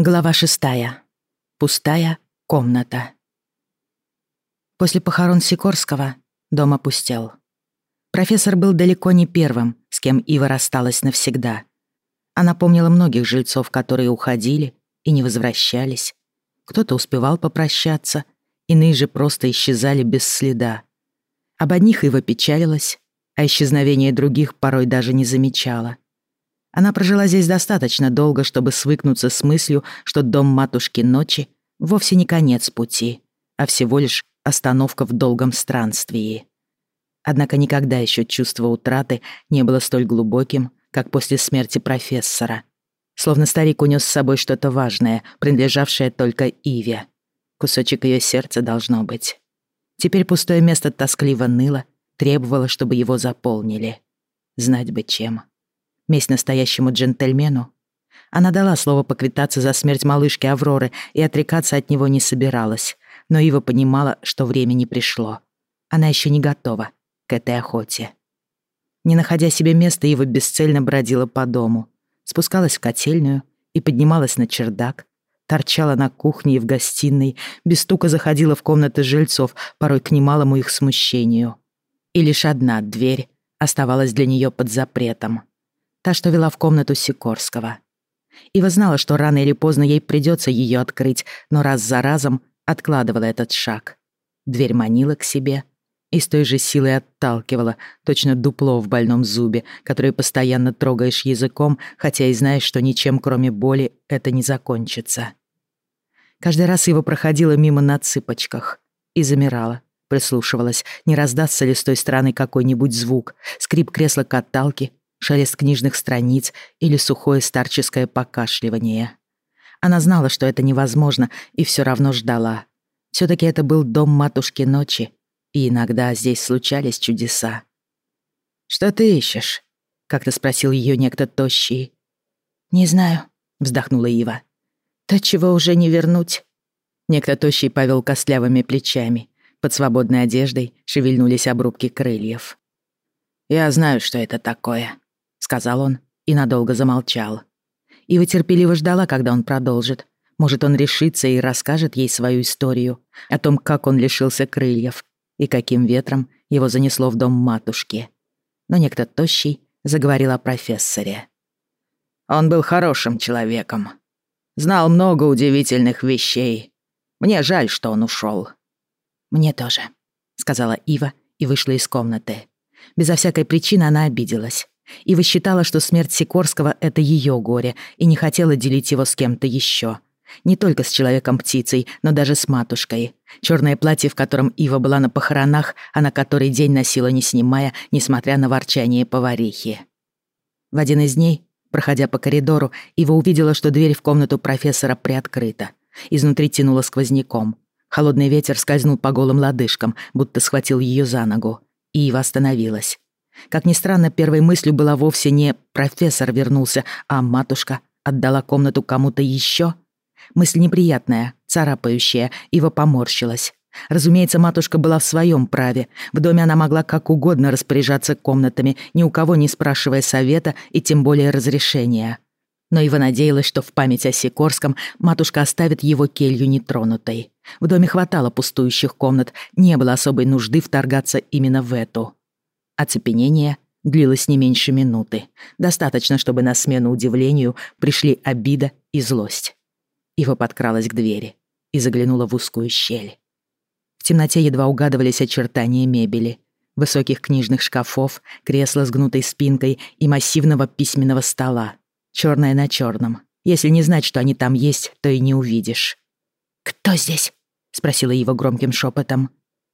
Глава шестая. Пустая комната. После похорон Сикорского дом опустел. Профессор был далеко не первым, с кем Ива рассталась навсегда. Она помнила многих жильцов, которые уходили и не возвращались. Кто-то успевал попрощаться, иные же просто исчезали без следа. Об одних Ива печалилась, а исчезновение других порой даже не замечала — она прожила здесь достаточно долго, чтобы свыкнуться с мыслью, что дом матушки ночи вовсе не конец пути, а всего лишь остановка в долгом странствии. Однако никогда еще чувство утраты не было столь глубоким, как после смерти профессора. Словно старик унес с собой что-то важное, принадлежавшее только Иве. Кусочек ее сердца должно быть. Теперь пустое место тоскливо ныло, требовало, чтобы его заполнили. Знать бы чем месть настоящему джентльмену. Она дала слово поквитаться за смерть малышки Авроры и отрекаться от него не собиралась, но Ива понимала, что время не пришло. Она еще не готова к этой охоте. Не находя себе места, Ива бесцельно бродила по дому, спускалась в котельную и поднималась на чердак, торчала на кухне и в гостиной, без стука заходила в комнаты жильцов, порой к немалому их смущению. И лишь одна дверь оставалась для нее под запретом та, что вела в комнату Сикорского. Ива знала, что рано или поздно ей придется ее открыть, но раз за разом откладывала этот шаг. Дверь манила к себе и с той же силой отталкивала, точно дупло в больном зубе, которое постоянно трогаешь языком, хотя и знаешь, что ничем, кроме боли, это не закончится. Каждый раз его проходила мимо на цыпочках и замирала, прислушивалась, не раздастся ли с той стороны какой-нибудь звук, скрип кресла-каталки шелест книжных страниц или сухое старческое покашливание. Она знала, что это невозможно, и все равно ждала. все таки это был дом матушки ночи, и иногда здесь случались чудеса. «Что ты ищешь?» — как-то спросил ее некто тощий. «Не знаю», — вздохнула Ива. «То, чего уже не вернуть». Некто тощий повел костлявыми плечами. Под свободной одеждой шевельнулись обрубки крыльев. «Я знаю, что это такое», — сказал он и надолго замолчал. Ива терпеливо ждала, когда он продолжит. Может, он решится и расскажет ей свою историю о том, как он лишился крыльев и каким ветром его занесло в дом матушки. Но некто тощий заговорил о профессоре. Он был хорошим человеком. Знал много удивительных вещей. Мне жаль, что он ушел. «Мне тоже», — сказала Ива и вышла из комнаты. Безо всякой причины она обиделась. Ива считала, что смерть Сикорского — это ее горе, и не хотела делить его с кем-то еще. Не только с человеком-птицей, но даже с матушкой. Черное платье, в котором Ива была на похоронах, а на который день носила не снимая, несмотря на ворчание поварихи. В один из дней, проходя по коридору, Ива увидела, что дверь в комнату профессора приоткрыта. Изнутри тянуло сквозняком. Холодный ветер скользнул по голым лодыжкам, будто схватил ее за ногу. И Ива остановилась. Как ни странно, первой мыслью была вовсе не «профессор вернулся», а «матушка отдала комнату кому-то еще». Мысль неприятная, царапающая, Ива поморщилась. Разумеется, матушка была в своем праве. В доме она могла как угодно распоряжаться комнатами, ни у кого не спрашивая совета и тем более разрешения. Но Ива надеялась, что в память о Сикорском матушка оставит его келью нетронутой. В доме хватало пустующих комнат, не было особой нужды вторгаться именно в эту. Оцепенение длилось не меньше минуты. Достаточно, чтобы на смену удивлению пришли обида и злость. Ива подкралась к двери и заглянула в узкую щель. В темноте едва угадывались очертания мебели. Высоких книжных шкафов, кресла с гнутой спинкой и массивного письменного стола. Черное на черном. Если не знать, что они там есть, то и не увидишь. «Кто здесь?» — спросила его громким шепотом.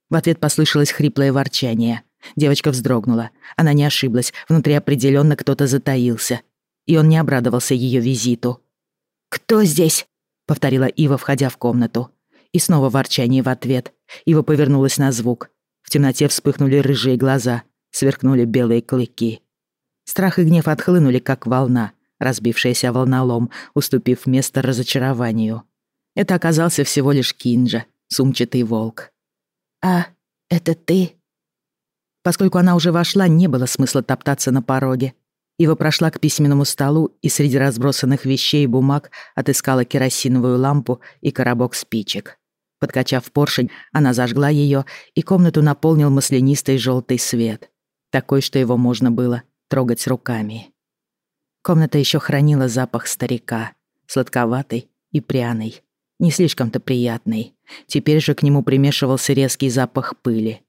В ответ послышалось хриплое ворчание — Девочка вздрогнула. Она не ошиблась, внутри определенно кто-то затаился. И он не обрадовался ее визиту. «Кто здесь?» — повторила Ива, входя в комнату. И снова ворчание в ответ. Ива повернулась на звук. В темноте вспыхнули рыжие глаза, сверкнули белые клыки. Страх и гнев отхлынули, как волна, разбившаяся волнолом, уступив место разочарованию. Это оказался всего лишь Кинджа, сумчатый волк. «А, это ты?» Поскольку она уже вошла, не было смысла топтаться на пороге. Ива прошла к письменному столу и среди разбросанных вещей и бумаг отыскала керосиновую лампу и коробок спичек. Подкачав поршень, она зажгла ее, и комнату наполнил маслянистый желтый свет, такой, что его можно было трогать руками. Комната еще хранила запах старика, сладковатый и пряный, не слишком-то приятный. Теперь же к нему примешивался резкий запах пыли.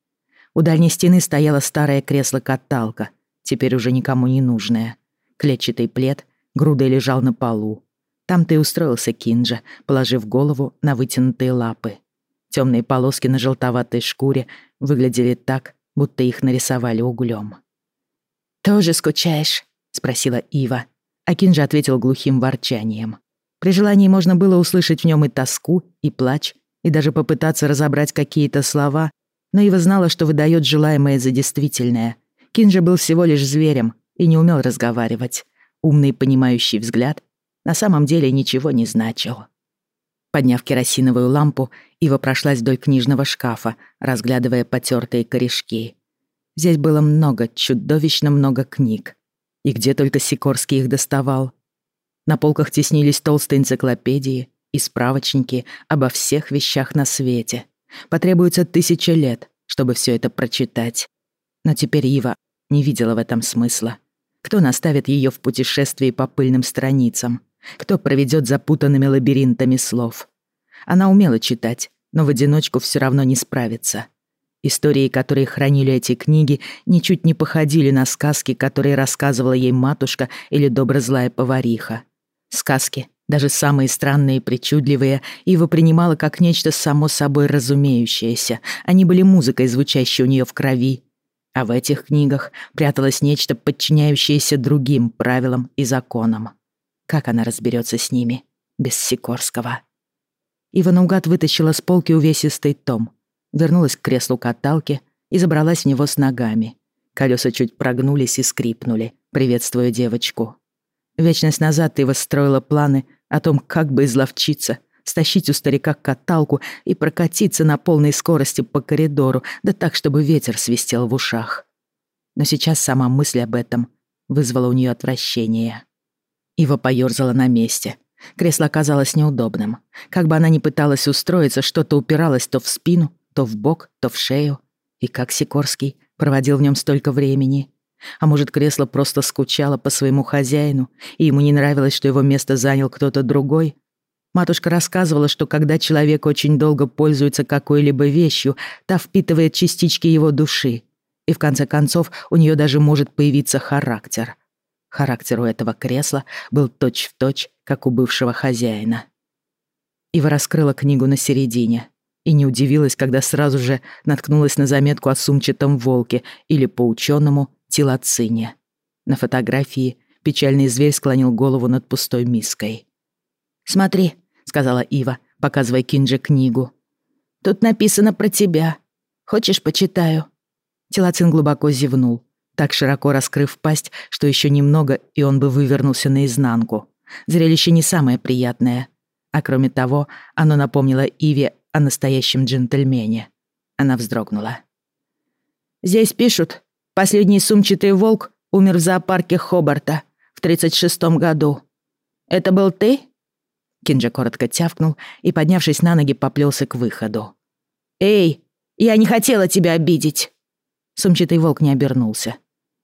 У дальней стены стояло старое кресло-каталка, теперь уже никому не нужное. Клетчатый плед грудой лежал на полу. Там ты устроился Кинджа, положив голову на вытянутые лапы. Темные полоски на желтоватой шкуре выглядели так, будто их нарисовали углем. «Тоже скучаешь?» — спросила Ива. А Кинджа ответил глухим ворчанием. При желании можно было услышать в нем и тоску, и плач, и даже попытаться разобрать какие-то слова, но Ива знала, что выдает желаемое за действительное. Кинджа был всего лишь зверем и не умел разговаривать. Умный понимающий взгляд на самом деле ничего не значил. Подняв керосиновую лампу, Ива прошлась вдоль книжного шкафа, разглядывая потертые корешки. Здесь было много, чудовищно много книг. И где только Сикорский их доставал. На полках теснились толстые энциклопедии и справочники обо всех вещах на свете. Потребуется тысяча лет, чтобы все это прочитать. Но теперь Ива не видела в этом смысла. Кто наставит ее в путешествии по пыльным страницам? Кто проведет запутанными лабиринтами слов? Она умела читать, но в одиночку все равно не справится. Истории, которые хранили эти книги, ничуть не походили на сказки, которые рассказывала ей матушка или доброзлая повариха. Сказки, даже самые странные и причудливые, Ива принимала как нечто само собой разумеющееся. Они были музыкой, звучащей у нее в крови. А в этих книгах пряталось нечто, подчиняющееся другим правилам и законам. Как она разберется с ними без Сикорского? Ива наугад вытащила с полки увесистый том, вернулась к креслу каталки и забралась в него с ногами. Колеса чуть прогнулись и скрипнули, приветствуя девочку. Вечность назад ты строила планы о том, как бы изловчиться, стащить у старика каталку и прокатиться на полной скорости по коридору, да так, чтобы ветер свистел в ушах. Но сейчас сама мысль об этом вызвала у нее отвращение. Ива поёрзала на месте. Кресло оказалось неудобным. Как бы она ни пыталась устроиться, что-то упиралось то в спину, то в бок, то в шею. И как Сикорский проводил в нем столько времени. А может, кресло просто скучало по своему хозяину, и ему не нравилось, что его место занял кто-то другой? Матушка рассказывала, что когда человек очень долго пользуется какой-либо вещью, та впитывает частички его души. И в конце концов у нее даже может появиться характер — Характер у этого кресла был точь-в-точь, точь, как у бывшего хозяина. Ива раскрыла книгу на середине и не удивилась, когда сразу же наткнулась на заметку о сумчатом волке или по ученому телоцине. На фотографии печальный зверь склонил голову над пустой миской. «Смотри», — сказала Ива, показывая Кинже книгу. «Тут написано про тебя. Хочешь, почитаю?» Телоцин глубоко зевнул так широко раскрыв пасть, что еще немного, и он бы вывернулся наизнанку. Зрелище не самое приятное. А кроме того, оно напомнило Иве о настоящем джентльмене. Она вздрогнула. «Здесь пишут, последний сумчатый волк умер в зоопарке Хобарта в 36-м году. Это был ты?» Кинджа коротко тявкнул и, поднявшись на ноги, поплелся к выходу. «Эй, я не хотела тебя обидеть!» Сумчатый волк не обернулся.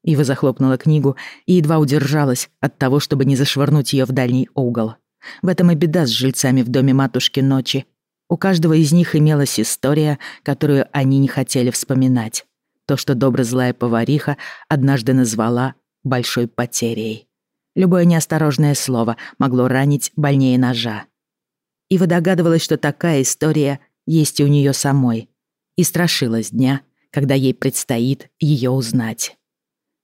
Ива захлопнула книгу и едва удержалась от того, чтобы не зашвырнуть ее в дальний угол. В этом и беда с жильцами в доме матушки ночи. У каждого из них имелась история, которую они не хотели вспоминать. То, что добро-злая повариха однажды назвала большой потерей. Любое неосторожное слово могло ранить больнее ножа. Ива догадывалась, что такая история есть и у нее самой, и страшилась дня, когда ей предстоит ее узнать.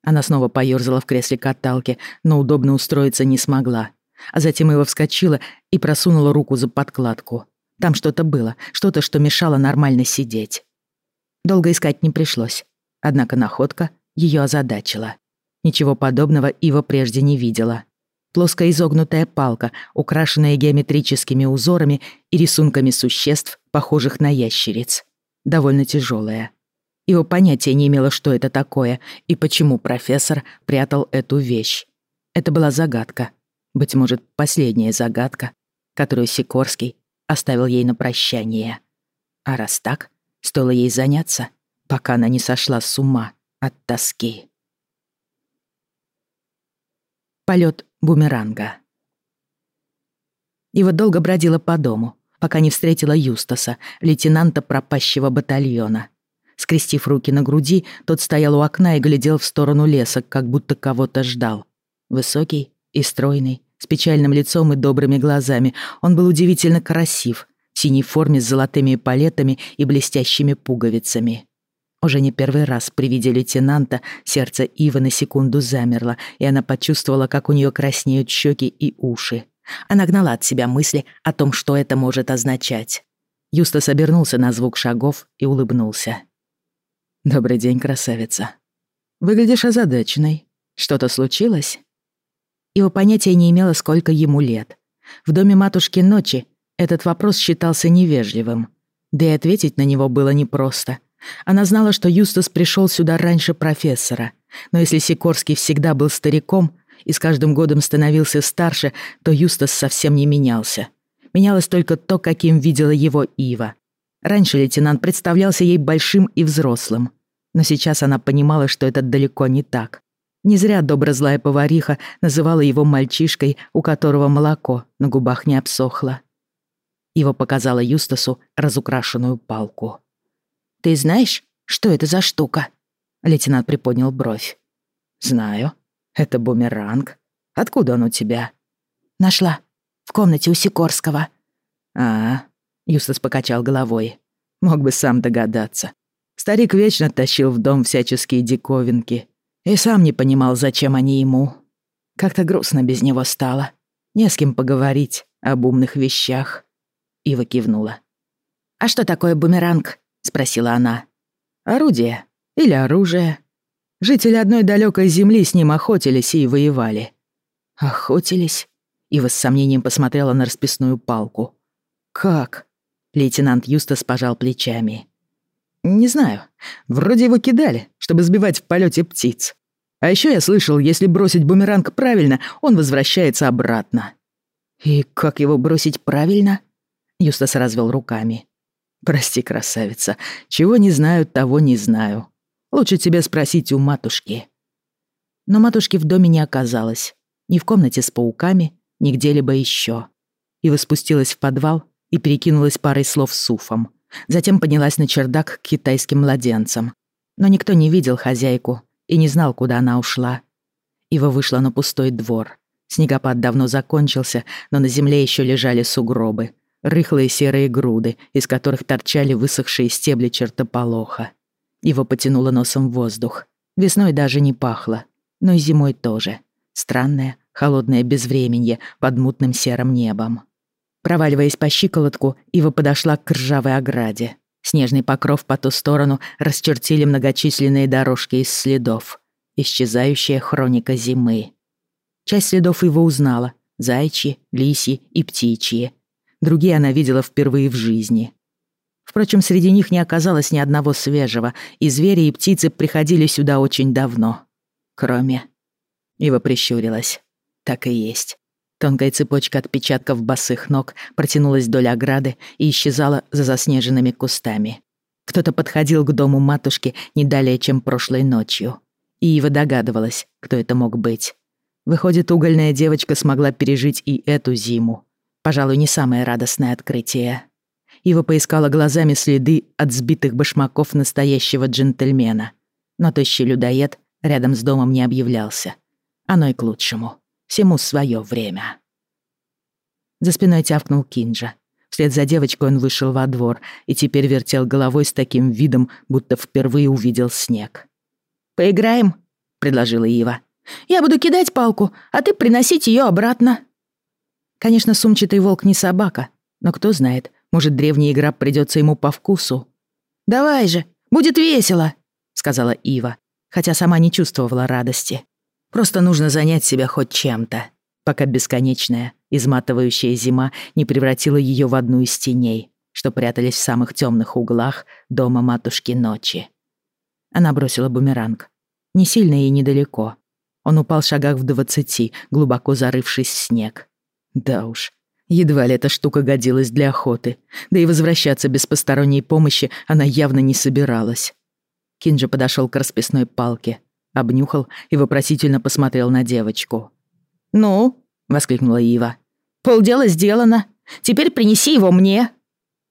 Она снова поёрзала в кресле каталки, но удобно устроиться не смогла. А затем его вскочила и просунула руку за подкладку. Там что-то было, что-то, что мешало нормально сидеть. Долго искать не пришлось. Однако находка её озадачила. Ничего подобного Ива прежде не видела. Плоская изогнутая палка, украшенная геометрическими узорами и рисунками существ, похожих на ящериц. Довольно тяжелая. Его понятия не имело, что это такое и почему профессор прятал эту вещь. Это была загадка. Быть может, последняя загадка, которую Сикорский оставил ей на прощание. А раз так, стоило ей заняться, пока она не сошла с ума от тоски. Полет бумеранга. Его долго бродила по дому, пока не встретила Юстаса, лейтенанта пропащего батальона. Скрестив руки на груди, тот стоял у окна и глядел в сторону леса, как будто кого-то ждал. Высокий и стройный, с печальным лицом и добрыми глазами, он был удивительно красив, в синей форме с золотыми палетами и блестящими пуговицами. Уже не первый раз при виде лейтенанта сердце Ивы на секунду замерло, и она почувствовала, как у нее краснеют щеки и уши. Она гнала от себя мысли о том, что это может означать. Юстас обернулся на звук шагов и улыбнулся. «Добрый день, красавица. Выглядишь озадаченной. Что-то случилось?» Его понятия не имело, сколько ему лет. В доме матушки Ночи этот вопрос считался невежливым. Да и ответить на него было непросто. Она знала, что Юстас пришел сюда раньше профессора. Но если Сикорский всегда был стариком и с каждым годом становился старше, то Юстас совсем не менялся. Менялось только то, каким видела его Ива. Раньше лейтенант представлялся ей большим и взрослым. Но сейчас она понимала, что это далеко не так. Не зря добро-злая повариха называла его мальчишкой, у которого молоко на губах не обсохло. Его показала Юстасу разукрашенную палку. «Ты знаешь, что это за штука?» Лейтенант приподнял бровь. «Знаю. Это бумеранг. Откуда он у тебя?» «Нашла. В комнате у Сикорского». «А, Юстас покачал головой. Мог бы сам догадаться. Старик вечно тащил в дом всяческие диковинки. И сам не понимал, зачем они ему. Как-то грустно без него стало. Не с кем поговорить об умных вещах. Ива кивнула. «А что такое бумеранг?» — спросила она. «Орудие. Или оружие. Жители одной далекой земли с ним охотились и воевали». «Охотились?» Ива с сомнением посмотрела на расписную палку. «Как?» Лейтенант Юстас пожал плечами. «Не знаю. Вроде его кидали, чтобы сбивать в полете птиц. А еще я слышал, если бросить бумеранг правильно, он возвращается обратно». «И как его бросить правильно?» Юстас развел руками. «Прости, красавица, чего не знаю, того не знаю. Лучше тебе спросить у матушки». Но матушки в доме не оказалось. Ни в комнате с пауками, ни где-либо еще. Ива спустилась в подвал и перекинулась парой слов с Суфом. Затем поднялась на чердак к китайским младенцам. Но никто не видел хозяйку и не знал, куда она ушла. Ива вышла на пустой двор. Снегопад давно закончился, но на земле еще лежали сугробы. Рыхлые серые груды, из которых торчали высохшие стебли чертополоха. Его потянуло носом в воздух. Весной даже не пахло, но и зимой тоже. Странное, холодное безвременье под мутным серым небом. Проваливаясь по щиколотку, Ива подошла к ржавой ограде. Снежный покров по ту сторону расчертили многочисленные дорожки из следов. Исчезающая хроника зимы. Часть следов Ива узнала. Зайчьи, лисьи и птичьи. Другие она видела впервые в жизни. Впрочем, среди них не оказалось ни одного свежего, и звери и птицы приходили сюда очень давно. Кроме... Ива прищурилась. Так и есть. Тонкая цепочка отпечатков босых ног протянулась вдоль ограды и исчезала за заснеженными кустами. Кто-то подходил к дому матушки не далее, чем прошлой ночью. И Ива догадывалась, кто это мог быть. Выходит, угольная девочка смогла пережить и эту зиму. Пожалуй, не самое радостное открытие. Ива поискала глазами следы от сбитых башмаков настоящего джентльмена. Но тощий людоед рядом с домом не объявлялся. Оно и к лучшему. Всему свое время. За спиной тявкнул Кинджа. Вслед за девочкой он вышел во двор и теперь вертел головой с таким видом, будто впервые увидел снег. «Поиграем?» — предложила Ива. «Я буду кидать палку, а ты приносить ее обратно». Конечно, сумчатый волк не собака, но кто знает, может, древняя игра придется ему по вкусу. «Давай же, будет весело», — сказала Ива, хотя сама не чувствовала радости. Просто нужно занять себя хоть чем-то, пока бесконечная, изматывающая зима не превратила ее в одну из теней, что прятались в самых темных углах дома матушки ночи. Она бросила бумеранг. Не сильно и недалеко. Он упал в шагах в двадцати, глубоко зарывшись в снег. Да уж, едва ли эта штука годилась для охоты. Да и возвращаться без посторонней помощи она явно не собиралась. Кинджи подошел к расписной палке, обнюхал и вопросительно посмотрел на девочку. «Ну?» — воскликнула Ива. «Полдела сделано. Теперь принеси его мне».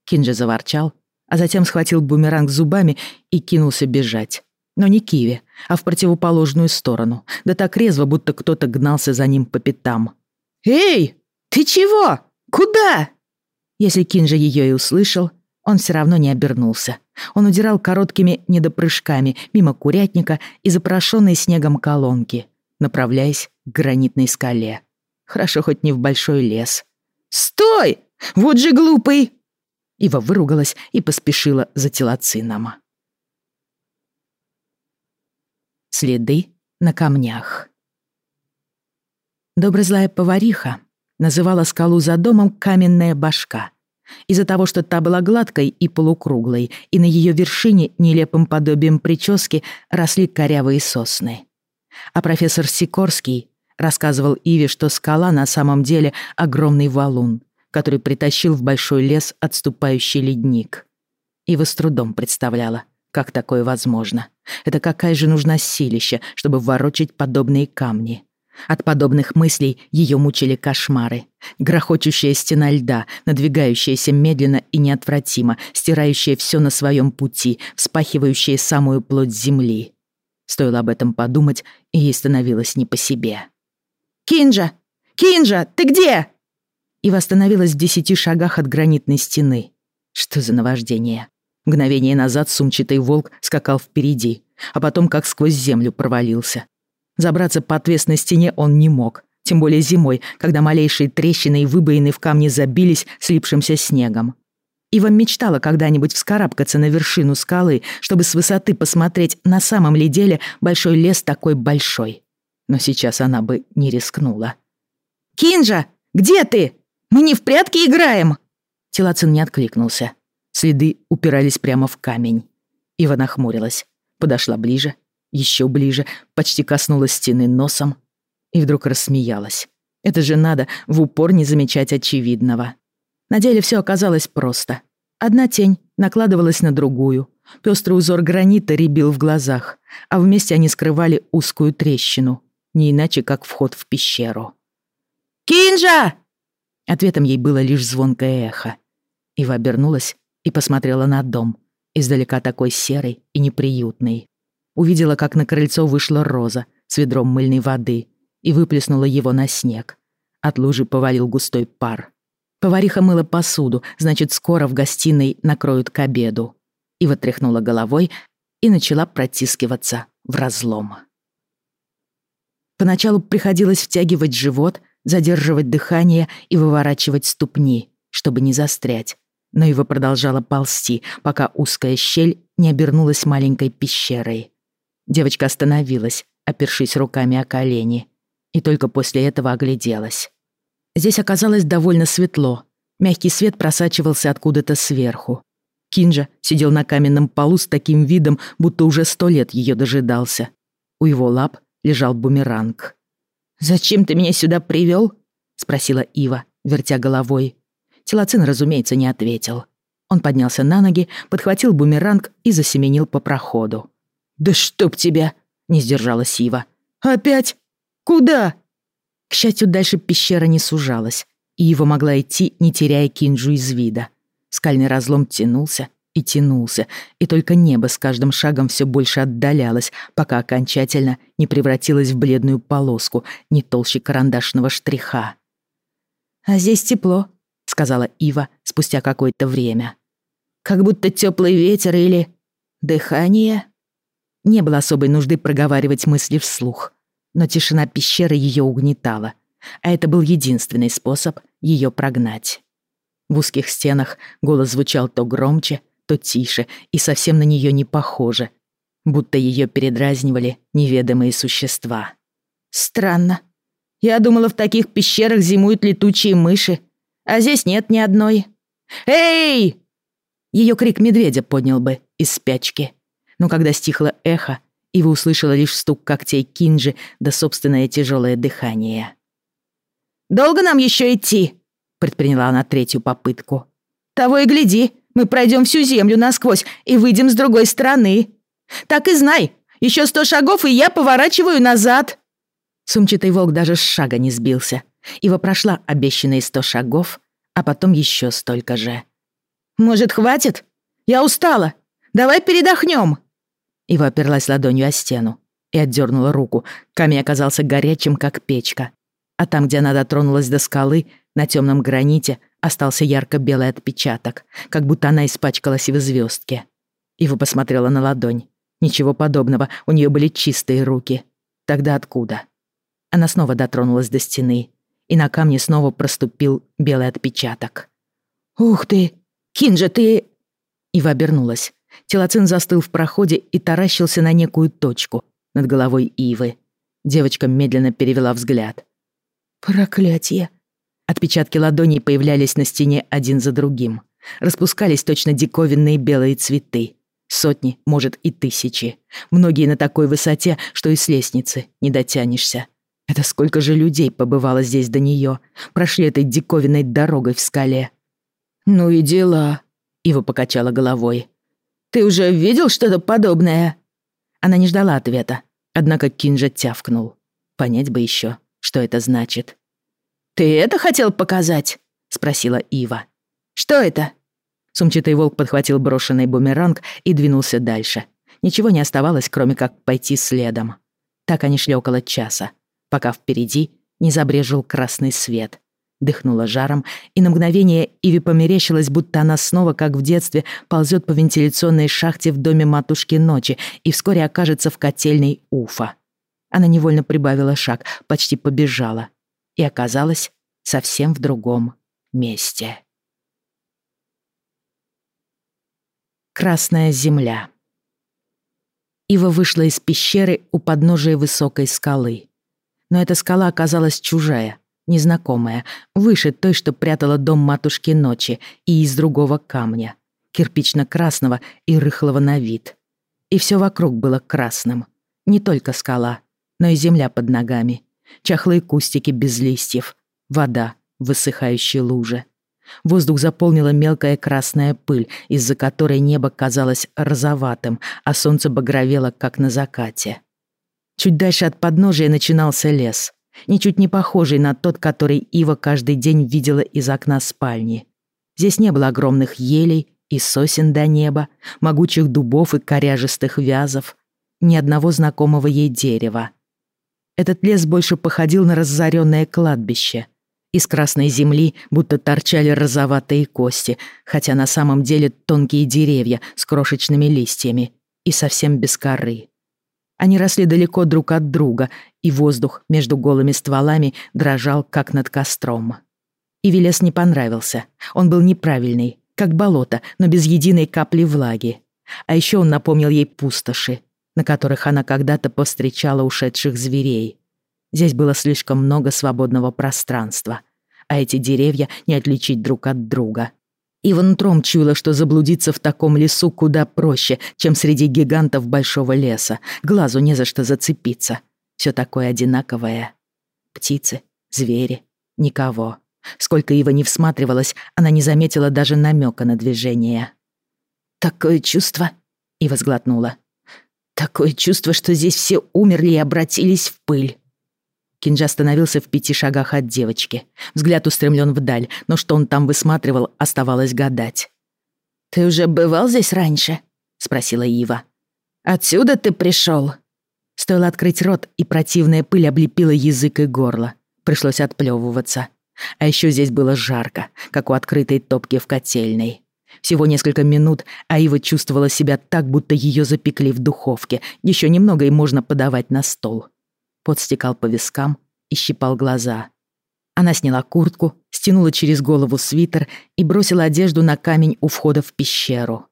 Кинджи заворчал, а затем схватил бумеранг зубами и кинулся бежать. Но не Киви, а в противоположную сторону, да так резво, будто кто-то гнался за ним по пятам. «Эй, ты чего? Куда?» Если Кинджи ее и услышал, он все равно не обернулся. Он удирал короткими недопрыжками мимо курятника и запрошенной снегом колонки, направляясь к гранитной скале. Хорошо хоть не в большой лес. «Стой! Вот же глупый!» Ива выругалась и поспешила за телоцином. Следы на камнях. Доброзлая повариха называла скалу за домом «каменная башка». Из-за того, что та была гладкой и полукруглой, и на ее вершине нелепым подобием прически росли корявые сосны. А профессор Сикорский рассказывал Иве, что скала на самом деле огромный валун, который притащил в большой лес отступающий ледник. Ива с трудом представляла, как такое возможно. Это какая же нужна силища, чтобы ворочать подобные камни. От подобных мыслей ее мучили кошмары. Грохочущая стена льда, надвигающаяся медленно и неотвратимо, стирающая все на своем пути, вспахивающая самую плоть земли. Стоило об этом подумать, и ей становилось не по себе. «Кинджа! Кинджа, ты где?» и восстановилась в десяти шагах от гранитной стены. Что за наваждение? Мгновение назад сумчатый волк скакал впереди, а потом как сквозь землю провалился. Забраться по отвесной стене он не мог, тем более зимой, когда малейшие трещины и выбоины в камне забились слипшимся снегом. Ива мечтала когда-нибудь вскарабкаться на вершину скалы, чтобы с высоты посмотреть, на самом ли деле большой лес такой большой. Но сейчас она бы не рискнула. «Кинжа, где ты?» Мы не в прятки играем!» Телоцин не откликнулся. Следы упирались прямо в камень. Ива нахмурилась, подошла ближе, еще ближе, почти коснулась стены носом и вдруг рассмеялась. Это же надо в упор не замечать очевидного. На деле все оказалось просто. Одна тень накладывалась на другую. Пестрый узор гранита рябил в глазах, а вместе они скрывали узкую трещину, не иначе как вход в пещеру. «Кинжа!» Ответом ей было лишь звонкое эхо. Ива обернулась и посмотрела на дом, издалека такой серый и неприютный. Увидела, как на крыльцо вышла Роза с ведром мыльной воды и выплеснула его на снег. От лужи повалил густой пар. Повариха мыла посуду, значит, скоро в гостиной накроют к обеду. Ива тряхнула головой и начала протискиваться в разлом. Поначалу приходилось втягивать живот, задерживать дыхание и выворачивать ступни, чтобы не застрять. Но его продолжала ползти, пока узкая щель не обернулась маленькой пещерой. Девочка остановилась, опершись руками о колени, и только после этого огляделась. Здесь оказалось довольно светло. Мягкий свет просачивался откуда-то сверху. Кинджа сидел на каменном полу с таким видом, будто уже сто лет ее дожидался. У его лап лежал бумеранг. «Зачем ты меня сюда привел? спросила Ива, вертя головой. Телоцин, разумеется, не ответил. Он поднялся на ноги, подхватил бумеранг и засеменил по проходу. «Да чтоб тебя!» — не сдержалась Ива. «Опять? Куда?» К счастью, дальше пещера не сужалась, и Ива могла идти, не теряя Кинджу из вида. Скальный разлом тянулся, и тянулся, и только небо с каждым шагом все больше отдалялось, пока окончательно не превратилось в бледную полоску, не толще карандашного штриха. «А здесь тепло», — сказала Ива спустя какое-то время. «Как будто теплый ветер или дыхание». Не было особой нужды проговаривать мысли вслух, но тишина пещеры ее угнетала, а это был единственный способ ее прогнать. В узких стенах голос звучал то громче, то тише и совсем на нее не похоже, будто ее передразнивали неведомые существа. «Странно. Я думала, в таких пещерах зимуют летучие мыши, а здесь нет ни одной. Эй!» Ее крик медведя поднял бы из спячки. Но когда стихло эхо, Ива услышала лишь стук когтей Кинджи да собственное тяжелое дыхание. «Долго нам еще идти?» — предприняла она третью попытку. «Того и гляди, мы пройдем всю землю насквозь и выйдем с другой стороны. Так и знай, еще сто шагов, и я поворачиваю назад». Сумчатый волк даже с шага не сбился. Ива прошла обещанные сто шагов, а потом еще столько же. «Может, хватит? Я устала. Давай передохнем. Ива оперлась ладонью о стену и отдернула руку. Камень оказался горячим, как печка. А там, где она дотронулась до скалы, на темном граните остался ярко-белый отпечаток, как будто она испачкалась в звездке. Ива посмотрела на ладонь. Ничего подобного, у нее были чистые руки. Тогда откуда? Она снова дотронулась до стены, и на камне снова проступил белый отпечаток. «Ух ты! Кинджа, ты...» Ива обернулась. Телоцин застыл в проходе и таращился на некую точку над головой Ивы. Девочка медленно перевела взгляд. «Проклятие!» Отпечатки ладоней появлялись на стене один за другим. Распускались точно диковинные белые цветы. Сотни, может, и тысячи. Многие на такой высоте, что и с лестницы не дотянешься. Это сколько же людей побывало здесь до нее, прошли этой диковинной дорогой в скале. «Ну и дела», — Ива покачала головой. Ты уже видел что-то подобное?» Она не ждала ответа, однако Кинджа тявкнул. Понять бы еще, что это значит. «Ты это хотел показать?» — спросила Ива. «Что это?» Сумчатый волк подхватил брошенный бумеранг и двинулся дальше. Ничего не оставалось, кроме как пойти следом. Так они шли около часа, пока впереди не забрежил красный свет дыхнула жаром, и на мгновение Иви померещилось, будто она снова, как в детстве, ползет по вентиляционной шахте в доме матушки ночи и вскоре окажется в котельной Уфа. Она невольно прибавила шаг, почти побежала и оказалась совсем в другом месте. Красная земля. Ива вышла из пещеры у подножия высокой скалы. Но эта скала оказалась чужая — незнакомая, выше той, что прятала дом матушки ночи, и из другого камня, кирпично-красного и рыхлого на вид. И все вокруг было красным. Не только скала, но и земля под ногами, чахлые кустики без листьев, вода в высыхающей луже. Воздух заполнила мелкая красная пыль, из-за которой небо казалось розоватым, а солнце багровело, как на закате. Чуть дальше от подножия начинался лес, ничуть не похожий на тот, который Ива каждый день видела из окна спальни. Здесь не было огромных елей и сосен до неба, могучих дубов и коряжистых вязов, ни одного знакомого ей дерева. Этот лес больше походил на разоренное кладбище. Из красной земли будто торчали розоватые кости, хотя на самом деле тонкие деревья с крошечными листьями и совсем без коры. Они росли далеко друг от друга, и воздух между голыми стволами дрожал, как над костром. И Велес не понравился. Он был неправильный, как болото, но без единой капли влаги. А еще он напомнил ей пустоши, на которых она когда-то повстречала ушедших зверей. Здесь было слишком много свободного пространства, а эти деревья не отличить друг от друга. Ива нутром чуяла, что заблудиться в таком лесу куда проще, чем среди гигантов большого леса. Глазу не за что зацепиться. Все такое одинаковое. Птицы, звери, никого. Сколько Ива не всматривалась, она не заметила даже намека на движение. «Такое чувство...» — Ива сглотнула. «Такое чувство, что здесь все умерли и обратились в пыль». Кинджа остановился в пяти шагах от девочки. Взгляд устремлен вдаль, но что он там высматривал, оставалось гадать. «Ты уже бывал здесь раньше?» — спросила Ива. «Отсюда ты пришел?» Стоило открыть рот, и противная пыль облепила язык и горло. Пришлось отплевываться. А еще здесь было жарко, как у открытой топки в котельной. Всего несколько минут, а Ива чувствовала себя так, будто ее запекли в духовке. Еще немного и можно подавать на стол. Пот стекал по вискам и щипал глаза. Она сняла куртку, стянула через голову свитер и бросила одежду на камень у входа в пещеру.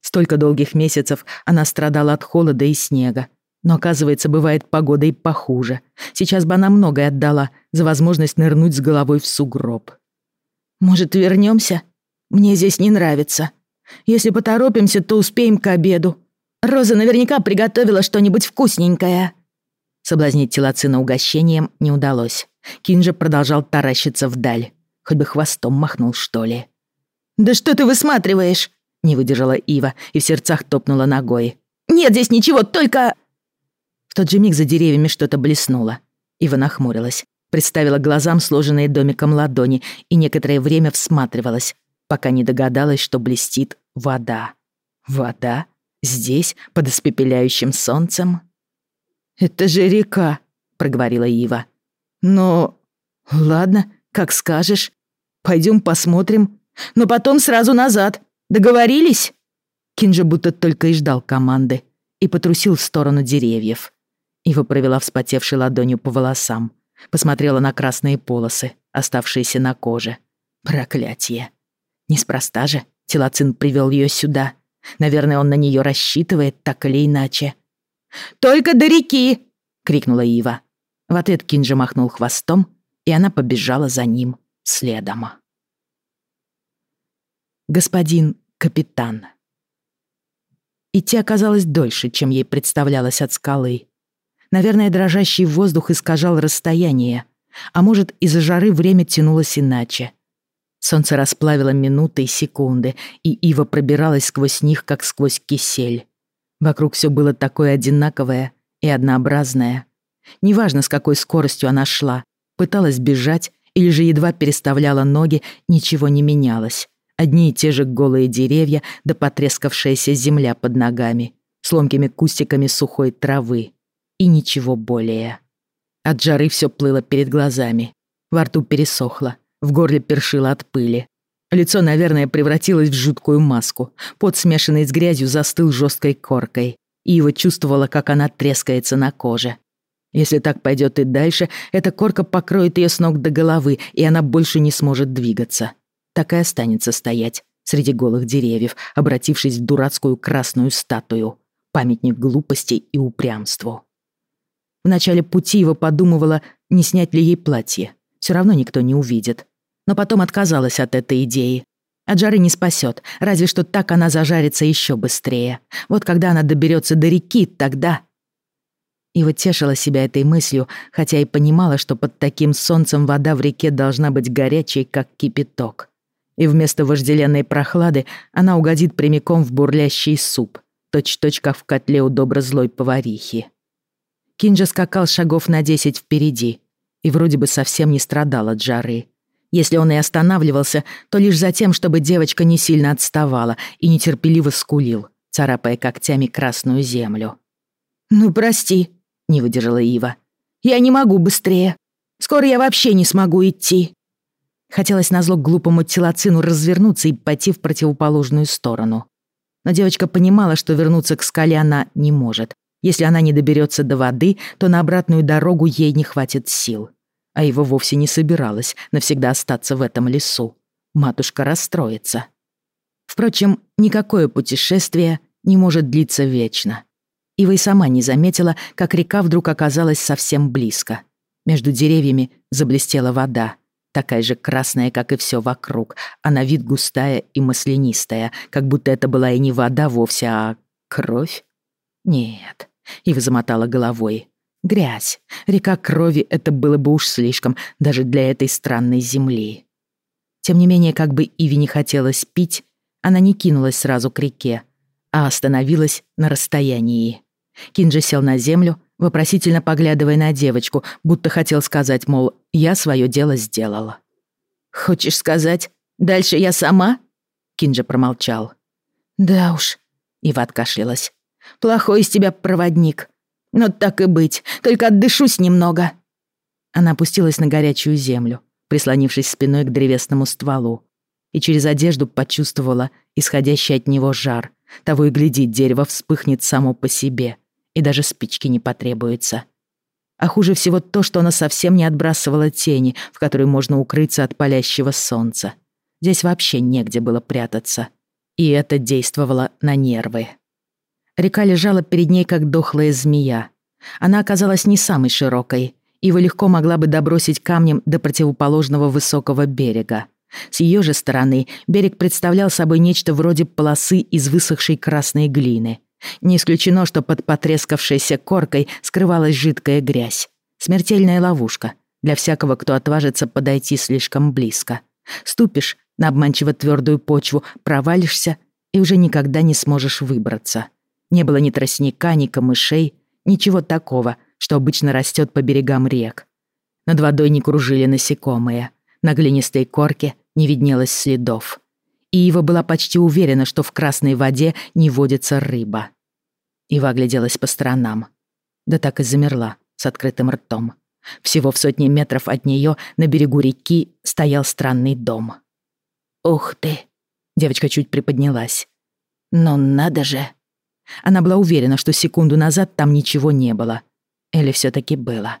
Столько долгих месяцев она страдала от холода и снега. Но, оказывается, бывает погода и похуже. Сейчас бы она многое отдала за возможность нырнуть с головой в сугроб. «Может, вернемся? Мне здесь не нравится. Если поторопимся, то успеем к обеду. Роза наверняка приготовила что-нибудь вкусненькое». Соблазнить Телоцина угощением не удалось. Кинжа продолжал таращиться вдаль. Хоть бы хвостом махнул, что ли. «Да что ты высматриваешь?» Не выдержала Ива и в сердцах топнула ногой. «Нет здесь ничего, только...» В тот же миг за деревьями что-то блеснуло. Ива нахмурилась, представила глазам сложенные домиком ладони и некоторое время всматривалась, пока не догадалась, что блестит вода. Вода? Здесь, под испепеляющим солнцем? «Это же река», — проговорила Ива. «Но... ладно, как скажешь. Пойдем посмотрим. Но потом сразу назад. Договорились?» Кинджа будто только и ждал команды и потрусил в сторону деревьев. Ива провела вспотевшей ладонью по волосам, посмотрела на красные полосы, оставшиеся на коже. Проклятие. Неспроста же Телоцин привел ее сюда. Наверное, он на нее рассчитывает так или иначе. «Только до реки!» — крикнула Ива. В ответ Кинджа махнул хвостом, и она побежала за ним следом. Господин капитан. Идти оказалось дольше, чем ей представлялось от скалы. Наверное, дрожащий воздух искажал расстояние, а может, из-за жары время тянулось иначе. Солнце расплавило минуты и секунды, и Ива пробиралась сквозь них, как сквозь кисель. Вокруг все было такое одинаковое и однообразное. Неважно, с какой скоростью она шла, пыталась бежать или же едва переставляла ноги, ничего не менялось. Одни и те же голые деревья да потрескавшаяся земля под ногами, с ломкими кустиками сухой травы. И ничего более. От жары все плыло перед глазами. Во рту пересохло, в горле першило от пыли. Лицо, наверное, превратилось в жуткую маску. Пот, смешанный с грязью, застыл жесткой коркой. И его чувствовала, как она трескается на коже. Если так пойдет и дальше, эта корка покроет ее с ног до головы, и она больше не сможет двигаться так и останется стоять среди голых деревьев, обратившись в дурацкую красную статую, памятник глупости и упрямству. В начале пути его подумывала, не снять ли ей платье. Все равно никто не увидит. Но потом отказалась от этой идеи. От жары не спасет, разве что так она зажарится еще быстрее. Вот когда она доберется до реки, тогда... Ива тешила себя этой мыслью, хотя и понимала, что под таким солнцем вода в реке должна быть горячей, как кипяток и вместо вожделенной прохлады она угодит прямиком в бурлящий суп, точь-точь как в котле у добро-злой поварихи. Кинджа скакал шагов на десять впереди и вроде бы совсем не страдал от жары. Если он и останавливался, то лишь за тем, чтобы девочка не сильно отставала и нетерпеливо скулил, царапая когтями красную землю. «Ну, прости», — не выдержала Ива. «Я не могу быстрее. Скоро я вообще не смогу идти». Хотелось назло глупому телоцину развернуться и пойти в противоположную сторону. Но девочка понимала, что вернуться к скале она не может. Если она не доберется до воды, то на обратную дорогу ей не хватит сил. А его вовсе не собиралась навсегда остаться в этом лесу. Матушка расстроится. Впрочем, никакое путешествие не может длиться вечно. Ива и сама не заметила, как река вдруг оказалась совсем близко. Между деревьями заблестела вода такая же красная, как и все вокруг, а на вид густая и маслянистая, как будто это была и не вода вовсе, а кровь? Нет. Ива замотала головой. Грязь. Река крови — это было бы уж слишком, даже для этой странной земли. Тем не менее, как бы Иве не хотелось пить, она не кинулась сразу к реке, а остановилась на расстоянии. Кинджи сел на землю, вопросительно поглядывая на девочку, будто хотел сказать, мол, я свое дело сделала. «Хочешь сказать, дальше я сама?» Кинджа промолчал. «Да уж», — Ива откашлялась. «Плохой из тебя проводник. Но так и быть, только отдышусь немного». Она опустилась на горячую землю, прислонившись спиной к древесному стволу, и через одежду почувствовала исходящий от него жар. Того и глядит, дерево вспыхнет само по себе — и даже спички не потребуется. А хуже всего то, что она совсем не отбрасывала тени, в которой можно укрыться от палящего солнца. Здесь вообще негде было прятаться. И это действовало на нервы. Река лежала перед ней, как дохлая змея. Она оказалась не самой широкой. Ива легко могла бы добросить камнем до противоположного высокого берега. С ее же стороны берег представлял собой нечто вроде полосы из высохшей красной глины — Не исключено, что под потрескавшейся коркой скрывалась жидкая грязь. Смертельная ловушка для всякого, кто отважится подойти слишком близко. Ступишь на обманчиво твердую почву, провалишься и уже никогда не сможешь выбраться. Не было ни тростника, ни камышей, ничего такого, что обычно растет по берегам рек. Над водой не кружили насекомые, на глинистой корке не виднелось следов. И Ива была почти уверена, что в красной воде не водится рыба. Ива огляделась по сторонам. Да так и замерла, с открытым ртом. Всего в сотне метров от нее на берегу реки стоял странный дом. «Ух ты!» Девочка чуть приподнялась. «Но надо же!» Она была уверена, что секунду назад там ничего не было. Или все таки было.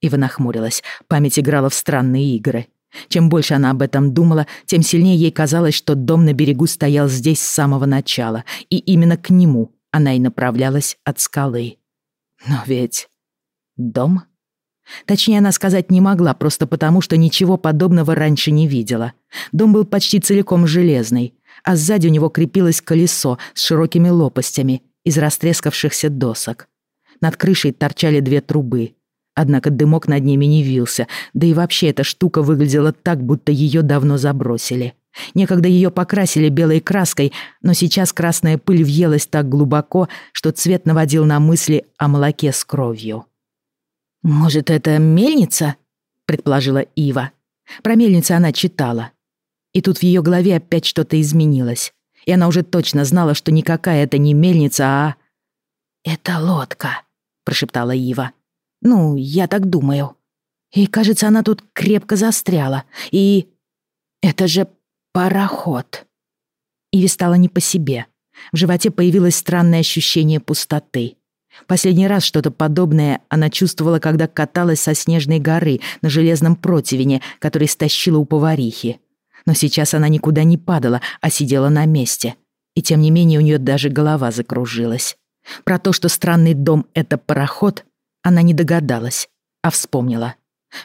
Ива нахмурилась. Память играла в странные игры. Чем больше она об этом думала, тем сильнее ей казалось, что дом на берегу стоял здесь с самого начала, и именно к нему она и направлялась от скалы. Но ведь... Дом? Точнее, она сказать не могла, просто потому, что ничего подобного раньше не видела. Дом был почти целиком железный, а сзади у него крепилось колесо с широкими лопастями из растрескавшихся досок. Над крышей торчали две трубы. Однако дымок над ними не вился, да и вообще эта штука выглядела так, будто ее давно забросили. Некогда ее покрасили белой краской, но сейчас красная пыль въелась так глубоко, что цвет наводил на мысли о молоке с кровью. «Может, это мельница?» — предположила Ива. Про мельницу она читала. И тут в ее голове опять что-то изменилось. И она уже точно знала, что никакая это не мельница, а... «Это лодка», — прошептала Ива. «Ну, я так думаю. И, кажется, она тут крепко застряла. И... Это же пароход». Иве стало не по себе. В животе появилось странное ощущение пустоты. Последний раз что-то подобное она чувствовала, когда каталась со снежной горы на железном противне, который стащила у поварихи. Но сейчас она никуда не падала, а сидела на месте. И тем не менее у нее даже голова закружилась. Про то, что странный дом — это пароход, она не догадалась, а вспомнила.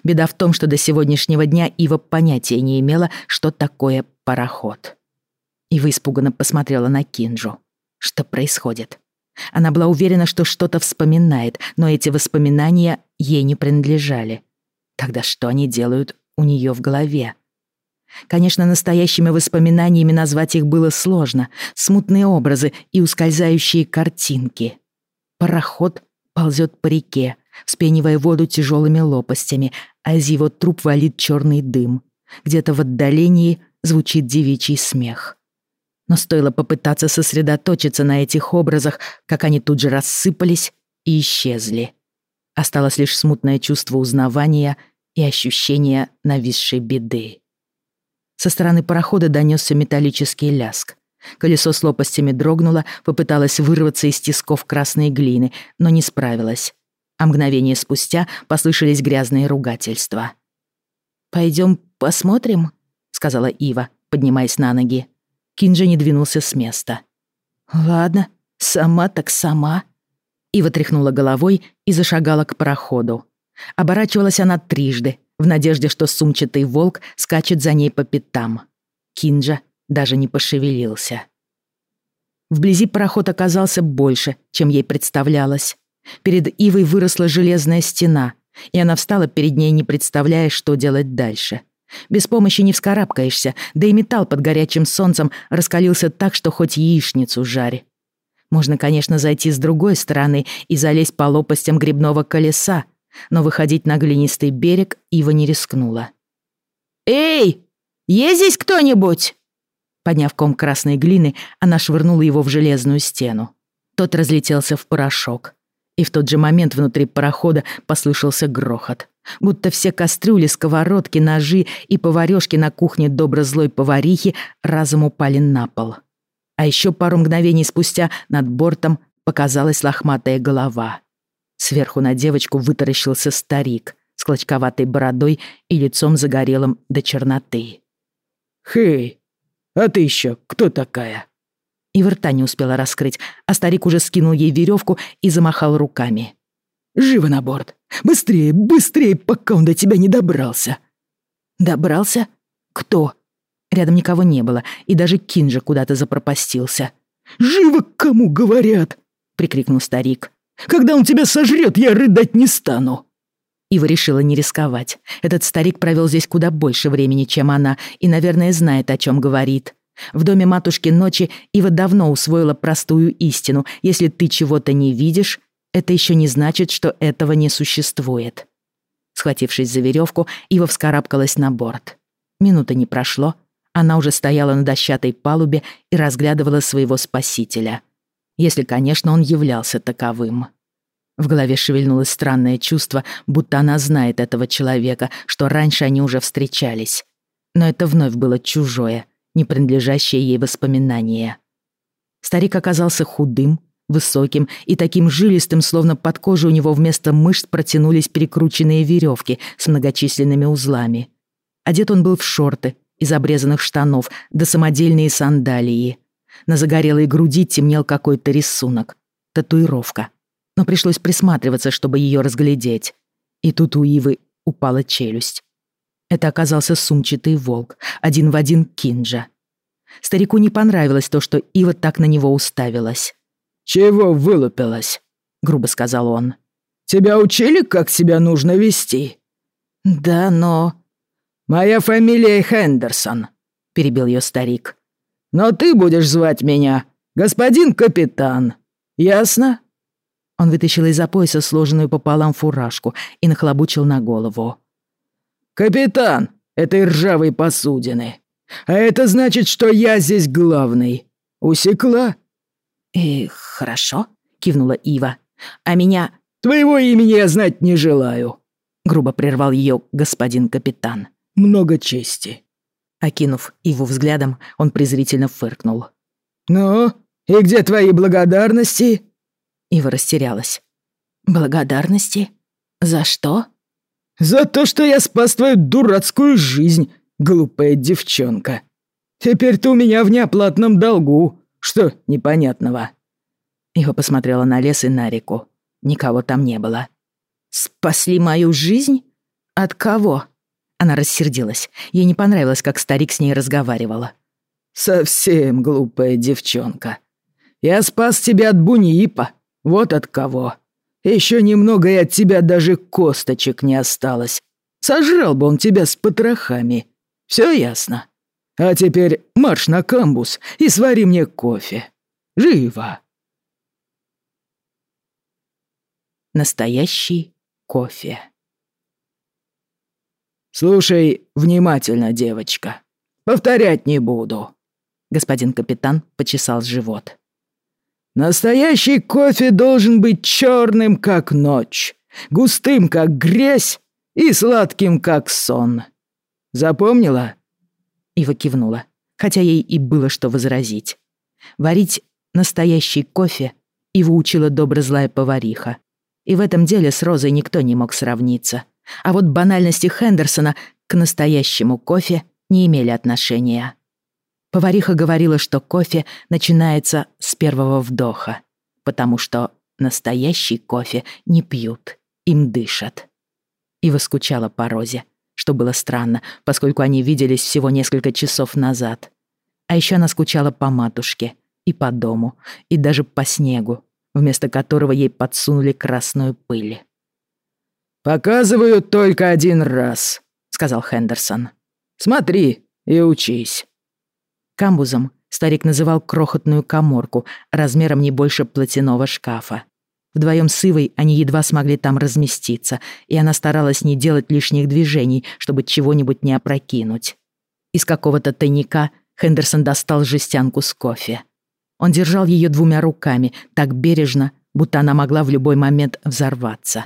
Беда в том, что до сегодняшнего дня Ива понятия не имела, что такое пароход. Ива испуганно посмотрела на Кинджу. Что происходит? Она была уверена, что что-то вспоминает, но эти воспоминания ей не принадлежали. Тогда что они делают у нее в голове? Конечно, настоящими воспоминаниями назвать их было сложно. Смутные образы и ускользающие картинки. Пароход ползет по реке, вспенивая воду тяжелыми лопастями, а из его труб валит черный дым. Где-то в отдалении звучит девичий смех. Но стоило попытаться сосредоточиться на этих образах, как они тут же рассыпались и исчезли. Осталось лишь смутное чувство узнавания и ощущение нависшей беды. Со стороны парохода донесся металлический ляск. Колесо с лопастями дрогнуло, попыталось вырваться из тисков красной глины, но не справилось. А мгновение спустя послышались грязные ругательства. «Пойдем посмотрим», — сказала Ива, поднимаясь на ноги. Кинджи не двинулся с места. «Ладно, сама так сама». Ива тряхнула головой и зашагала к пароходу. Оборачивалась она трижды, в надежде, что сумчатый волк скачет за ней по пятам. Кинджа даже не пошевелился. Вблизи пароход оказался больше, чем ей представлялось. Перед Ивой выросла железная стена, и она встала перед ней, не представляя, что делать дальше. Без помощи не вскарабкаешься, да и металл под горячим солнцем раскалился так, что хоть яичницу жарь. Можно, конечно, зайти с другой стороны и залезть по лопастям грибного колеса, но выходить на глинистый берег Ива не рискнула. «Эй, есть здесь кто-нибудь?» Подняв ком красной глины, она швырнула его в железную стену. Тот разлетелся в порошок. И в тот же момент внутри парохода послышался грохот. Будто все кастрюли, сковородки, ножи и поварёшки на кухне добро-злой поварихи разом упали на пол. А еще пару мгновений спустя над бортом показалась лохматая голова. Сверху на девочку вытаращился старик с клочковатой бородой и лицом загорелым до черноты. «Хей, а ты еще кто такая?» И рта не успела раскрыть, а старик уже скинул ей веревку и замахал руками. «Живо на борт! Быстрее, быстрее, пока он до тебя не добрался!» «Добрался? Кто?» Рядом никого не было, и даже Кинжа куда-то запропастился. «Живо, кому говорят!» — прикрикнул старик. «Когда он тебя сожрет, я рыдать не стану!» Ива решила не рисковать. Этот старик провел здесь куда больше времени, чем она, и, наверное, знает, о чем говорит. В доме матушки ночи Ива давно усвоила простую истину. Если ты чего-то не видишь, это еще не значит, что этого не существует. Схватившись за веревку, Ива вскарабкалась на борт. Минуты не прошло, она уже стояла на дощатой палубе и разглядывала своего спасителя. Если, конечно, он являлся таковым. В голове шевельнулось странное чувство, будто она знает этого человека, что раньше они уже встречались. Но это вновь было чужое, не принадлежащее ей воспоминание. Старик оказался худым, высоким и таким жилистым, словно под кожей у него вместо мышц протянулись перекрученные веревки с многочисленными узлами. Одет он был в шорты, из обрезанных штанов до самодельные сандалии. На загорелой груди темнел какой-то рисунок. Татуировка. Но пришлось присматриваться, чтобы ее разглядеть. И тут у Ивы упала челюсть. Это оказался сумчатый волк, один в один Кинджа. Старику не понравилось то, что Ива так на него уставилась. «Чего вылупилась?» — грубо сказал он. «Тебя учили, как себя нужно вести?» «Да, но...» «Моя фамилия Хендерсон», — перебил ее старик. «Но ты будешь звать меня господин капитан. Ясно?» Он вытащил из-за пояса сложенную пополам фуражку и нахлобучил на голову. «Капитан этой ржавой посудины. А это значит, что я здесь главный. Усекла?» «И хорошо», — кивнула Ива. «А меня...» «Твоего имени я знать не желаю», — грубо прервал ее господин капитан. «Много чести». Окинув Иву взглядом, он презрительно фыркнул. «Ну, и где твои благодарности?» Ива растерялась. «Благодарности? За что?» «За то, что я спас твою дурацкую жизнь, глупая девчонка. Теперь ты у меня в неоплатном долгу. Что непонятного?» Ива посмотрела на лес и на реку. Никого там не было. «Спасли мою жизнь? От кого?» Она рассердилась. Ей не понравилось, как старик с ней разговаривала. «Совсем глупая девчонка. Я спас тебя от Буниипа. Вот от кого. Еще немного, и от тебя даже косточек не осталось. Сожрал бы он тебя с потрохами. Все ясно?» А теперь марш на камбус и свари мне кофе. Живо!» Настоящий кофе. «Слушай внимательно, девочка. Повторять не буду». Господин капитан почесал живот. «Настоящий кофе должен быть черным, как ночь, густым, как грязь и сладким, как сон. Запомнила?» Ива кивнула, хотя ей и было что возразить. Варить настоящий кофе Ива учила добро-злая повариха. И в этом деле с Розой никто не мог сравниться. А вот банальности Хендерсона к настоящему кофе не имели отношения. Повариха говорила, что кофе начинается с первого вдоха, потому что настоящий кофе не пьют, им дышат. Ива скучала по Розе, что было странно, поскольку они виделись всего несколько часов назад. А еще она скучала по матушке и по дому, и даже по снегу, вместо которого ей подсунули красную пыль. «Показываю только один раз», — сказал Хендерсон. «Смотри и учись». Камбузом старик называл крохотную коморку размером не больше платяного шкафа. Вдвоем с Ивой они едва смогли там разместиться, и она старалась не делать лишних движений, чтобы чего-нибудь не опрокинуть. Из какого-то тайника Хендерсон достал жестянку с кофе. Он держал ее двумя руками, так бережно, будто она могла в любой момент взорваться.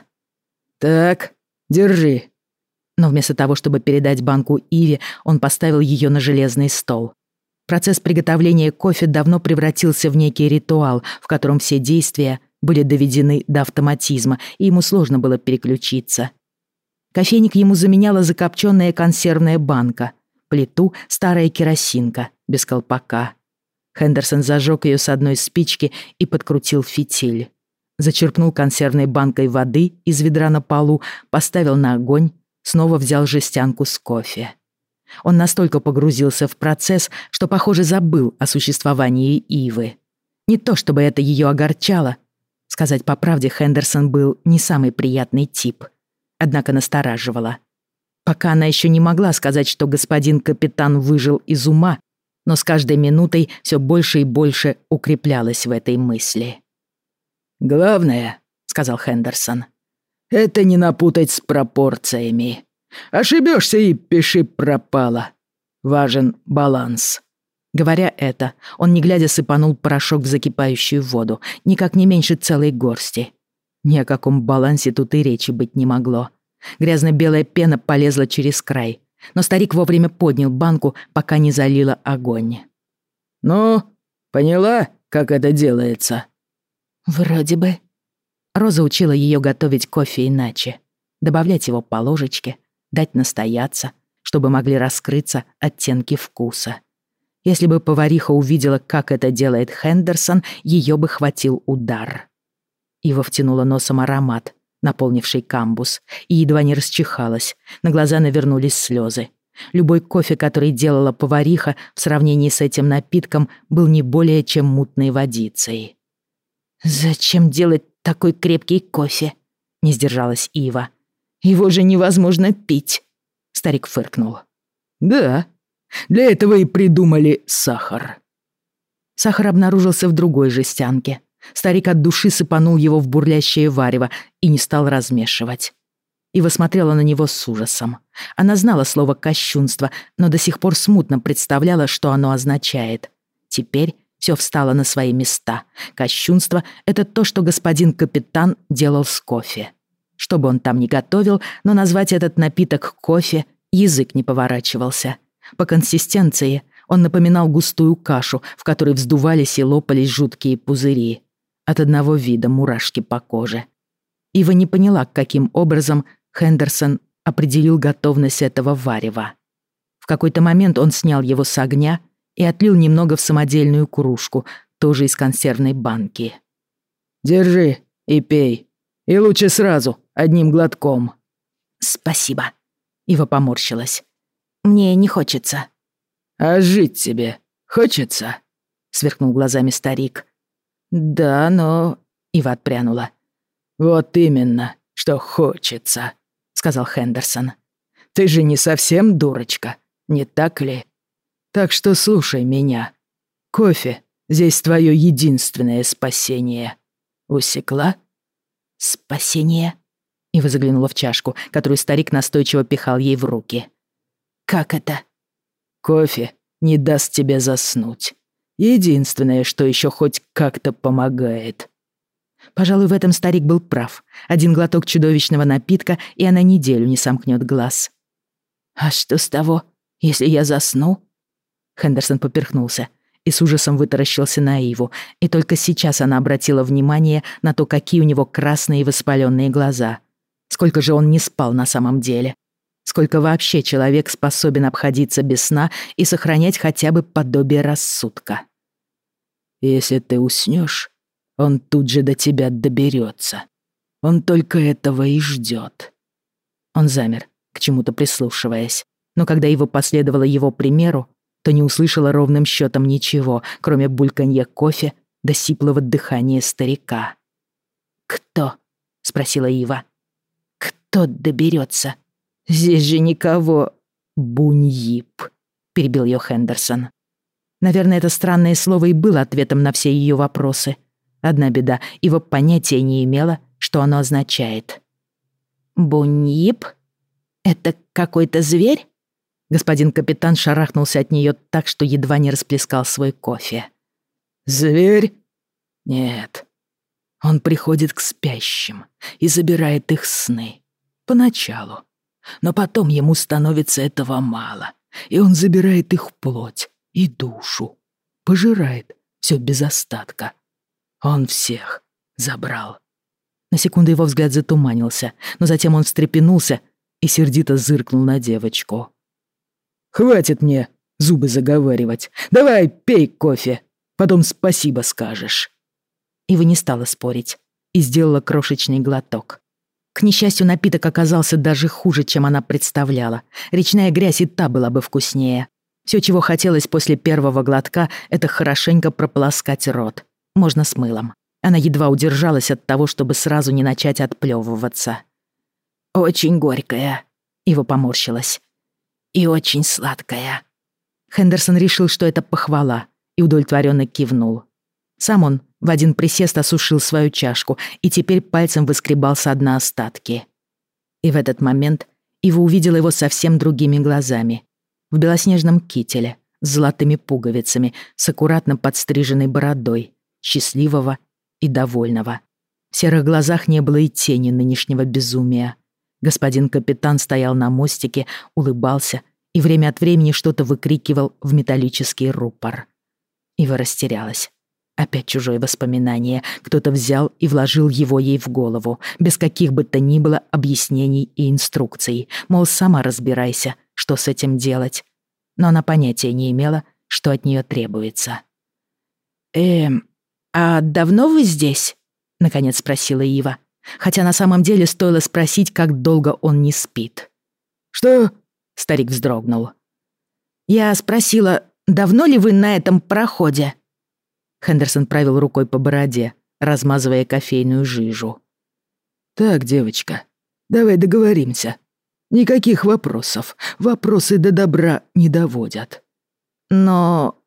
«Так, держи». Но вместо того, чтобы передать банку Иве, он поставил ее на железный стол. Процесс приготовления кофе давно превратился в некий ритуал, в котором все действия были доведены до автоматизма, и ему сложно было переключиться. Кофейник ему заменяла закопченная консервная банка, плиту — старая керосинка, без колпака. Хендерсон зажег ее с одной спички и подкрутил фитиль. Зачерпнул консервной банкой воды из ведра на полу, поставил на огонь, снова взял жестянку с кофе. Он настолько погрузился в процесс, что, похоже, забыл о существовании Ивы. Не то чтобы это ее огорчало — Сказать по правде, Хендерсон был не самый приятный тип. Однако настораживала. Пока она еще не могла сказать, что господин капитан выжил из ума, но с каждой минутой все больше и больше укреплялась в этой мысли. «Главное», — сказал Хендерсон, — «это не напутать с пропорциями. Ошибешься и пиши пропало. Важен баланс». Говоря это, он не глядя сыпанул порошок в закипающую воду, никак не меньше целой горсти. Ни о каком балансе тут и речи быть не могло. Грязно-белая пена полезла через край, но старик вовремя поднял банку, пока не залила огонь. «Ну, поняла, как это делается?» «Вроде бы». Роза учила ее готовить кофе иначе. Добавлять его по ложечке, дать настояться, чтобы могли раскрыться оттенки вкуса. Если бы повариха увидела, как это делает Хендерсон, ее бы хватил удар. Ива втянула носом аромат, наполнивший камбус, и едва не расчихалась. На глаза навернулись слезы. Любой кофе, который делала повариха, в сравнении с этим напитком, был не более чем мутной водицей. «Зачем делать такой крепкий кофе?» — не сдержалась Ива. «Его же невозможно пить!» — старик фыркнул. «Да, для этого и придумали сахар». Сахар обнаружился в другой жестянке. Старик от души сыпанул его в бурлящее варево и не стал размешивать. Ива смотрела на него с ужасом. Она знала слово «кощунство», но до сих пор смутно представляла, что оно означает. Теперь все встало на свои места. Кощунство — это то, что господин капитан делал с кофе. Что бы он там ни готовил, но назвать этот напиток кофе язык не поворачивался. По консистенции он напоминал густую кашу, в которой вздувались и лопались жуткие пузыри. От одного вида мурашки по коже. Ива не поняла, каким образом Хендерсон определил готовность этого варева. В какой-то момент он снял его с огня и отлил немного в самодельную кружку, тоже из консервной банки. «Держи и пей. И лучше сразу, одним глотком». «Спасибо». Ива поморщилась. «Мне не хочется». «А жить тебе хочется?» — сверкнул глазами старик. «Да, но...» — Ива отпрянула. «Вот именно, что хочется», — сказал Хендерсон. «Ты же не совсем дурочка, не так ли? Так что слушай меня. Кофе здесь твое единственное спасение. Усекла?» «Спасение?» Ива заглянула в чашку, которую старик настойчиво пихал ей в руки. «Как это?» «Кофе не даст тебе заснуть. Единственное, что еще хоть как-то помогает». Пожалуй, в этом старик был прав. Один глоток чудовищного напитка, и она неделю не сомкнет глаз. «А что с того, если я засну?» Хендерсон поперхнулся и с ужасом вытаращился на Иву, и только сейчас она обратила внимание на то, какие у него красные воспаленные глаза. Сколько же он не спал на самом деле. Сколько вообще человек способен обходиться без сна и сохранять хотя бы подобие рассудка. «Если ты уснешь, он тут же до тебя доберется. Он только этого и ждет. Он замер, к чему-то прислушиваясь. Но когда его последовало его примеру, то не услышала ровным счетом ничего, кроме бульканья кофе до сиплого дыхания старика. «Кто?» — спросила Ива. «Кто доберется? Здесь же никого...» «Буньип», — перебил ее Хендерсон. Наверное, это странное слово и было ответом на все ее вопросы. Одна беда, Ива понятия не имела, что оно означает. «Буньип? Это какой-то зверь?» Господин капитан шарахнулся от нее так, что едва не расплескал свой кофе. «Зверь? Нет. Он приходит к спящим и забирает их сны. Поначалу. Но потом ему становится этого мало, и он забирает их плоть и душу. Пожирает все без остатка. Он всех забрал». На секунду его взгляд затуманился, но затем он встрепенулся и сердито зыркнул на девочку. Хватит мне зубы заговаривать. Давай, пей кофе. Потом спасибо скажешь». Ива не стала спорить и сделала крошечный глоток. К несчастью, напиток оказался даже хуже, чем она представляла. Речная грязь и та была бы вкуснее. Все, чего хотелось после первого глотка, это хорошенько прополоскать рот. Можно с мылом. Она едва удержалась от того, чтобы сразу не начать отплёвываться. «Очень горькая», — его поморщилась. «И очень сладкая». Хендерсон решил, что это похвала, и удовлетворенно кивнул. Сам он в один присест осушил свою чашку и теперь пальцем выскребал со дна остатки. И в этот момент Ива увидела его совсем другими глазами. В белоснежном кителе, с золотыми пуговицами, с аккуратно подстриженной бородой, счастливого и довольного. В серых глазах не было и тени нынешнего безумия. Господин капитан стоял на мостике, улыбался и время от времени что-то выкрикивал в металлический рупор. Ива растерялась. Опять чужое воспоминание. Кто-то взял и вложил его ей в голову, без каких бы то ни было объяснений и инструкций. Мол, сама разбирайся, что с этим делать. Но она понятия не имела, что от нее требуется. «Эм, а давно вы здесь?» — наконец спросила Ива. Хотя на самом деле стоило спросить, как долго он не спит. «Что?» — старик вздрогнул. «Я спросила, давно ли вы на этом проходе?» Хендерсон правил рукой по бороде, размазывая кофейную жижу. «Так, девочка, давай договоримся. Никаких вопросов. Вопросы до добра не доводят». «Но...»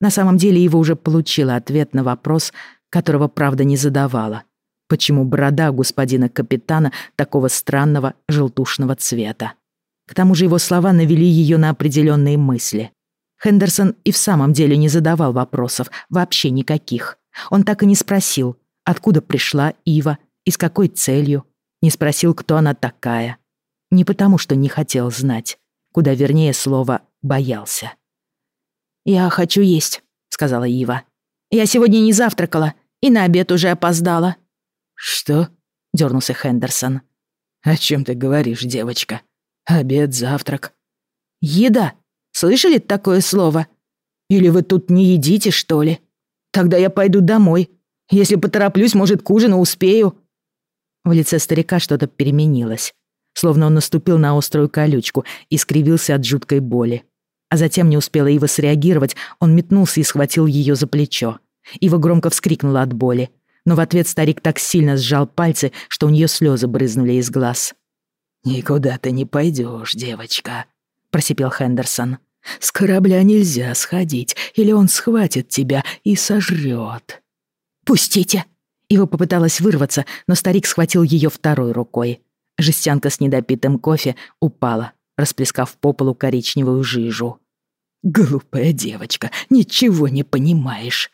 На самом деле его уже получила ответ на вопрос, которого правда не задавала. Почему борода господина капитана такого странного желтушного цвета? К тому же его слова навели ее на определенные мысли. Хендерсон и в самом деле не задавал вопросов, вообще никаких. Он так и не спросил, откуда пришла Ива и с какой целью. Не спросил, кто она такая. Не потому, что не хотел знать, куда вернее слово «боялся». «Я хочу есть», — сказала Ива. «Я сегодня не завтракала и на обед уже опоздала». «Что?» — дернулся Хендерсон. «О чем ты говоришь, девочка? Обед, завтрак?» «Еда», Слышали такое слово? Или вы тут не едите, что ли? Тогда я пойду домой. Если потороплюсь, может, к ужину успею». В лице старика что-то переменилось. Словно он наступил на острую колючку и скривился от жуткой боли. А затем не успела Ива среагировать, он метнулся и схватил ее за плечо. Ива громко вскрикнула от боли, но в ответ старик так сильно сжал пальцы, что у нее слезы брызнули из глаз. «Никуда ты не пойдешь, девочка», — просипел Хендерсон. С корабля нельзя сходить, или он схватит тебя и сожрет. «Пустите!» Ива попыталась вырваться, но старик схватил ее второй рукой. Жестянка с недопитым кофе упала, расплескав по полу коричневую жижу. «Глупая девочка, ничего не понимаешь».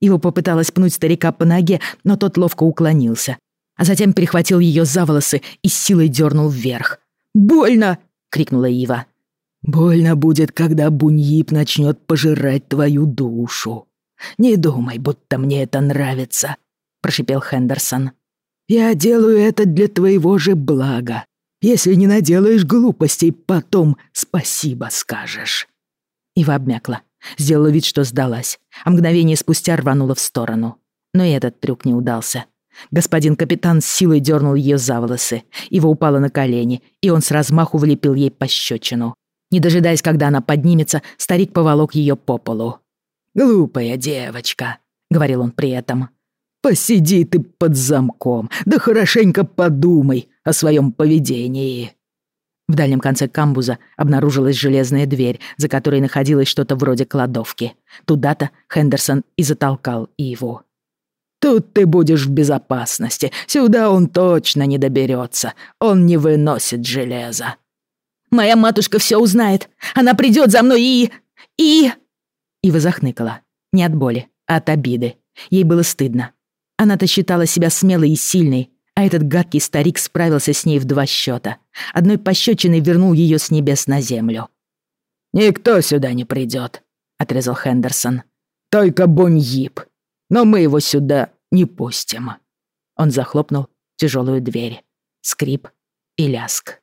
Ива попыталась пнуть старика по ноге, но тот ловко уклонился, а затем перехватил ее за волосы и с силой дернул вверх. «Больно!» — крикнула Ива. Больно будет, когда Буньип начнет пожирать твою душу. Не думай, будто мне это нравится, прошипел Хендерсон. Я делаю это для твоего же блага. Если не наделаешь глупостей, потом спасибо скажешь. Ива обмякла, сделала вид, что сдалась, а мгновение спустя рванула в сторону. Но и этот трюк не удался. Господин капитан с силой дернул ее за волосы. Ива упала на колени, и он с размаху влепил ей пощечину. Не дожидаясь, когда она поднимется, старик поволок ее по полу. «Глупая девочка», — говорил он при этом. «Посиди ты под замком, да хорошенько подумай о своем поведении». В дальнем конце камбуза обнаружилась железная дверь, за которой находилось что-то вроде кладовки. Туда-то Хендерсон и затолкал Иву. «Тут ты будешь в безопасности. Сюда он точно не доберется. Он не выносит железа. Моя матушка все узнает. Она придет за мной и... и...» Ива захныкала. Не от боли, а от обиды. Ей было стыдно. Она-то считала себя смелой и сильной, а этот гадкий старик справился с ней в два счета. Одной пощечиной вернул ее с небес на землю. «Никто сюда не придет», — отрезал Хендерсон. «Только Боньип. Но мы его сюда не пустим». Он захлопнул тяжелую дверь. Скрип и ляск.